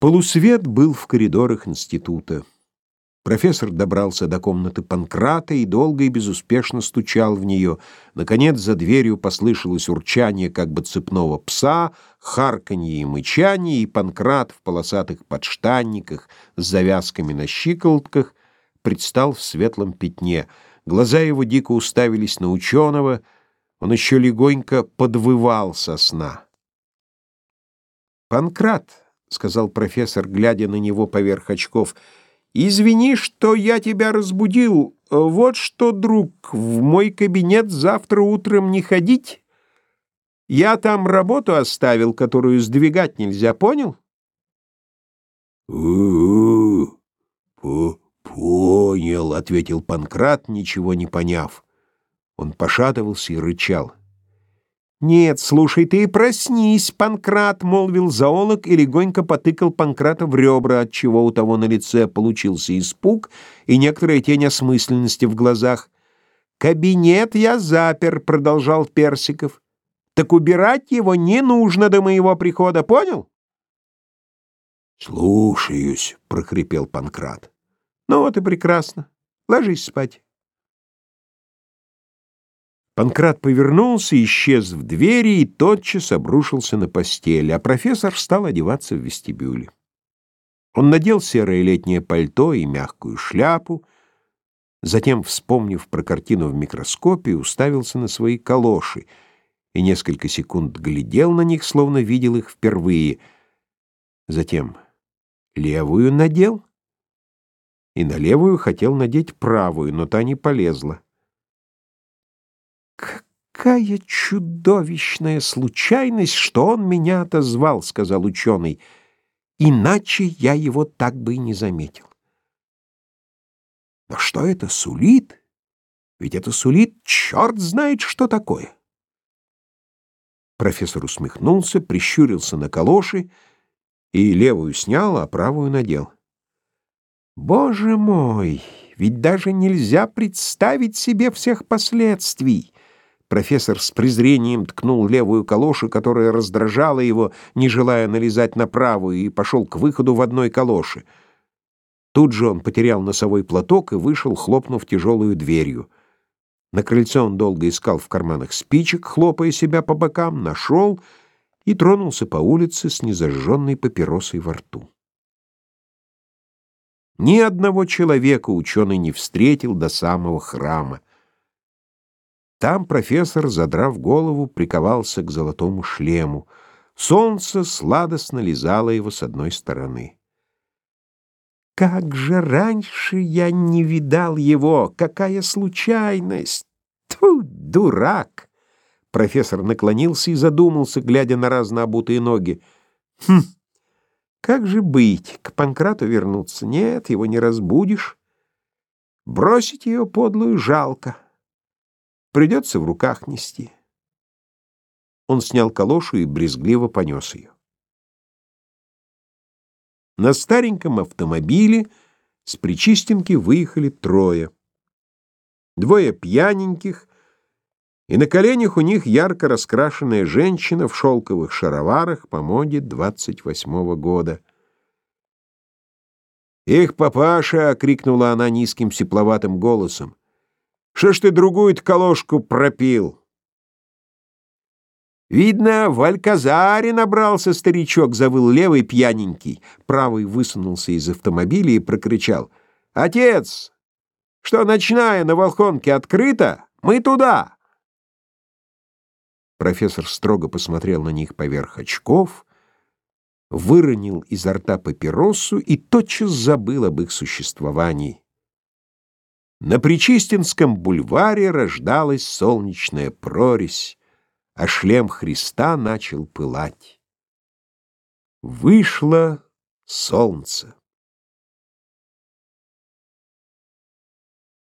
Полусвет был в коридорах института. Профессор добрался до комнаты Панкрата и долго и безуспешно стучал в нее. Наконец за дверью послышалось урчание как бы цепного пса, харканье и мычание, и Панкрат в полосатых подштанниках с завязками на щиколотках предстал в светлом пятне. Глаза его дико уставились на ученого, он еще легонько подвывал со сна. «Панкрат!» — сказал профессор, глядя на него поверх очков. «Извини, что я тебя разбудил. Вот что, друг, в мой кабинет завтра утром не ходить. Я там работу оставил, которую сдвигать нельзя, понял?» «У-у-у, понял», — ответил Панкрат, ничего не поняв. Он пошатывался и рычал. «Нет, слушай, ты проснись, Панкрат!» — молвил зоолог и легонько потыкал Панкрата в ребра, отчего у того на лице получился испуг и некоторая тень осмысленности в глазах. «Кабинет я запер», — продолжал Персиков. «Так убирать его не нужно до моего прихода, понял?» «Слушаюсь», — прохрипел Панкрат. «Ну вот и прекрасно. Ложись спать». Панкрат повернулся, исчез в двери и тотчас обрушился на постель, а профессор стал одеваться в вестибюле. Он надел серое летнее пальто и мягкую шляпу, затем, вспомнив про картину в микроскопе, уставился на свои калоши и несколько секунд глядел на них, словно видел их впервые. Затем левую надел и на левую хотел надеть правую, но та не полезла. «Какая чудовищная случайность, что он меня отозвал», — сказал ученый. «Иначе я его так бы и не заметил». «Но что это сулит? Ведь это сулит черт знает, что такое». Профессор усмехнулся, прищурился на калоши и левую снял, а правую надел. «Боже мой, ведь даже нельзя представить себе всех последствий!» Профессор с презрением ткнул левую калошу, которая раздражала его, не желая налезать на правую, и пошел к выходу в одной калоше. Тут же он потерял носовой платок и вышел, хлопнув тяжелую дверью. На крыльце он долго искал в карманах спичек, хлопая себя по бокам, нашел и тронулся по улице с незажженной папиросой во рту. Ни одного человека ученый не встретил до самого храма. Там профессор, задрав голову, приковался к золотому шлему. Солнце сладостно лизало его с одной стороны. «Как же раньше я не видал его! Какая случайность! Тьфу, дурак!» Профессор наклонился и задумался, глядя на разнообутые ноги. «Хм, как же быть? К Панкрату вернуться? Нет, его не разбудишь. Бросить ее подлую жалко». Придется в руках нести. Он снял калошу и брезгливо понес ее. На стареньком автомобиле с Причистенки выехали трое. Двое пьяненьких, и на коленях у них ярко раскрашенная женщина в шелковых шароварах по моде двадцать восьмого года. «Их, папаша!» — крикнула она низким сепловатым голосом. Что ж ты другую-то колошку пропил? Видно, в Альказаре набрался старичок, завыл левый пьяненький. Правый высунулся из автомобиля и прокричал. «Отец! Что, ночная на Волхонке открыта? Мы туда!» Профессор строго посмотрел на них поверх очков, выронил изо рта папиросу и тотчас забыл об их существовании. На Причистинском бульваре рождалась солнечная прорезь, а шлем Христа начал пылать. Вышло солнце.